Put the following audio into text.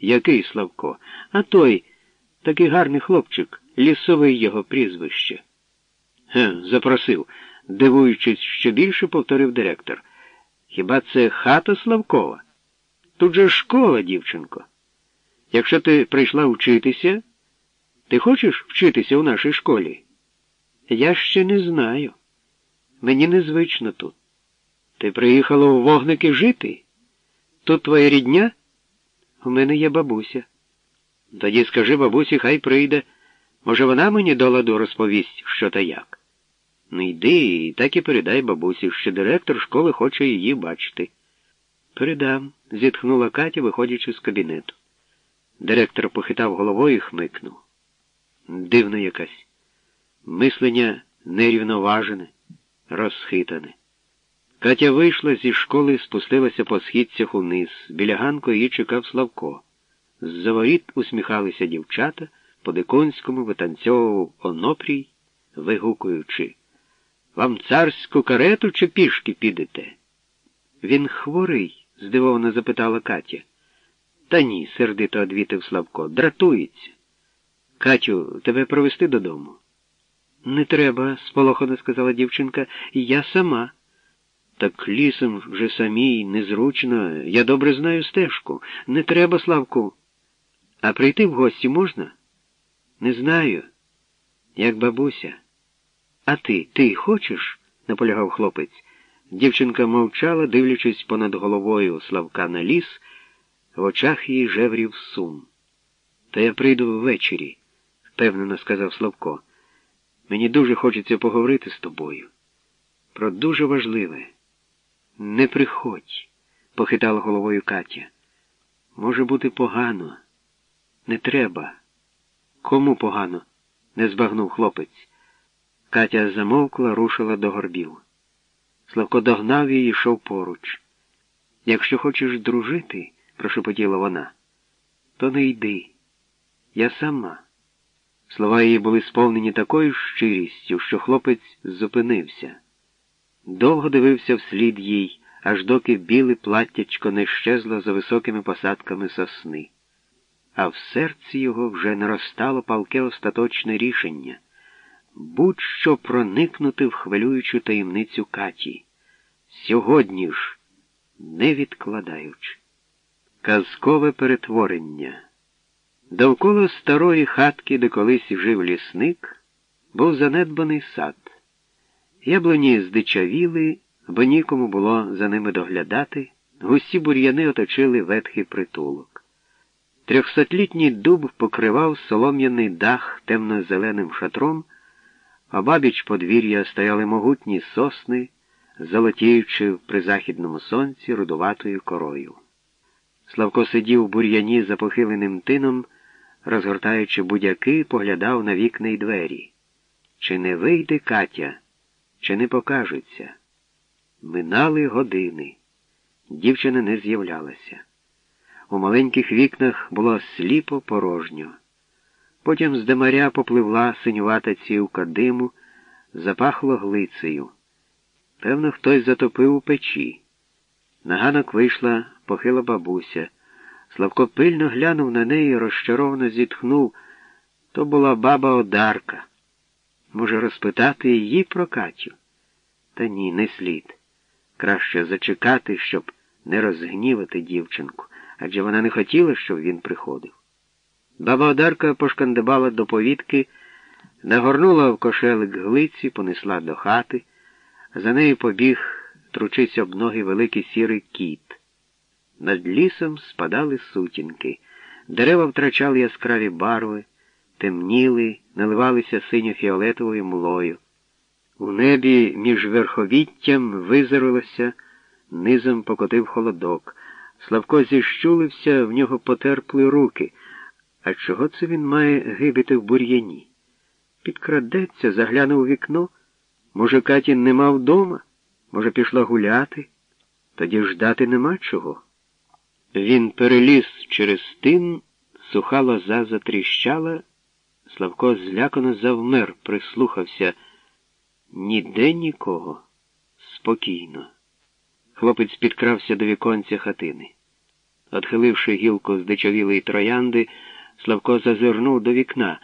Який Славко? А той такий гарний хлопчик, лісовий його прізвище. Ге, запросив, дивуючись, що більше повторив директор. Хіба це хата Славкова? Тут же школа, дівчинко. Якщо ти прийшла вчитися, ти хочеш вчитися у нашій школі? Я ще не знаю. Мені незвично тут. Ти приїхала у вогники жити? Тут твоя рідня? У мене є бабуся. Тоді скажи бабусі, хай прийде. Може, вона мені до ладу розповість, що та як. Ну йди і так і передай бабусі, що директор школи хоче її бачити. Передам, зітхнула Катя, виходячи з кабінету. Директор похитав головою і хмикнув. Дивно якась. Мислення нерівноважене, розхитане. Катя вийшла зі школи і спустилася по східцях униз. Біля ганку її чекав Славко. З-за воріт усміхалися дівчата, по диконському витанцьовував онопрій, вигукуючи. Вам царську карету чи пішки підете? Він хворий? здивовано запитала Катя. Та ні, сердито одвітив Славко. Дратується. Катю, тебе провести додому? Не треба, сполохано сказала дівчинка, я сама. Так лісом вже самій незручно. Я добре знаю стежку. Не треба, Славку. А прийти в гості можна? Не знаю. Як бабуся. А ти, ти хочеш? наполягав хлопець. Дівчинка мовчала, дивлячись понад головою Славка на ліс, в очах її жеврів сум. Та я прийду ввечері, впевнено сказав Славко. Мені дуже хочеться поговорити з тобою. Про дуже важливе. Не приходь, похитала головою Катя. Може бути погано. Не треба. Кому погано? не збагнув хлопець. Катя замовкла, рушила до горбів. Славко догнав її і йшов поруч. Якщо хочеш дружити, прошепотіла вона, то не йди. Я сама. Слова її були сповнені такою щирістю, що хлопець зупинився. Довго дивився вслід їй, аж доки біле платтячко не щезло за високими посадками сосни. А в серці його вже наростало палке остаточне рішення будь-що проникнути в хвилюючу таємницю Каті. Сьогодні ж, не відкладаючи. Казкове перетворення. Довкола старої хатки, де колись жив лісник, був занедбаний сад. Яблуні здичавіли, бо нікому було за ними доглядати, густі бур'яни оточили ветхий притулок. Трьохсотлітній дуб покривав солом'яний дах темно-зеленим шатром, а бабіч подвір'я стояли могутні сосни, золотіючи в призахідному сонці рудуватою корою. Славко сидів у бур'яні за похиленим тином, розгортаючи будяки, поглядав на вікна й двері. Чи не вийде Катя, чи не покажеться? Минали години. Дівчина не з'являлася. У маленьких вікнах було сліпо порожньо. Потім з демаря попливла синювата цівка диму, запахло глицею. Певно, хтось затопив у печі. На ганок вийшла похила бабуся. Славко пильно глянув на неї розчаровано зітхнув. То була баба Одарка. Може, розпитати її про Катю? Та ні, не слід. Краще зачекати, щоб не розгнівати дівчинку, адже вона не хотіла, щоб він приходив. Баба Одарка пошкандибала до повітки, нагорнула в кошелик глиці, понесла до хати, за нею побіг, тручись об ноги великий сірий кіт. Над лісом спадали сутінки, дерева втрачали яскраві барви, темніли, наливалися синьо-фіолетовою млою. У небі між верховіттям визирилося, низом покотив холодок. Славко зіщулився, в нього потерпли руки. А чого це він має гибити в бур'яні? Підкрадеться, загляне у вікно. Може, Каті нема вдома, може, пішла гуляти, тоді ждати нема чого. Він переліз через тин, суха лоза затріщала, Славко злякано завмер, прислухався. Ніде нікого. Спокійно. Хлопець підкрався до віконця хатини. Отхиливши гілку з дичавілої троянди, Славко зазирнув до вікна.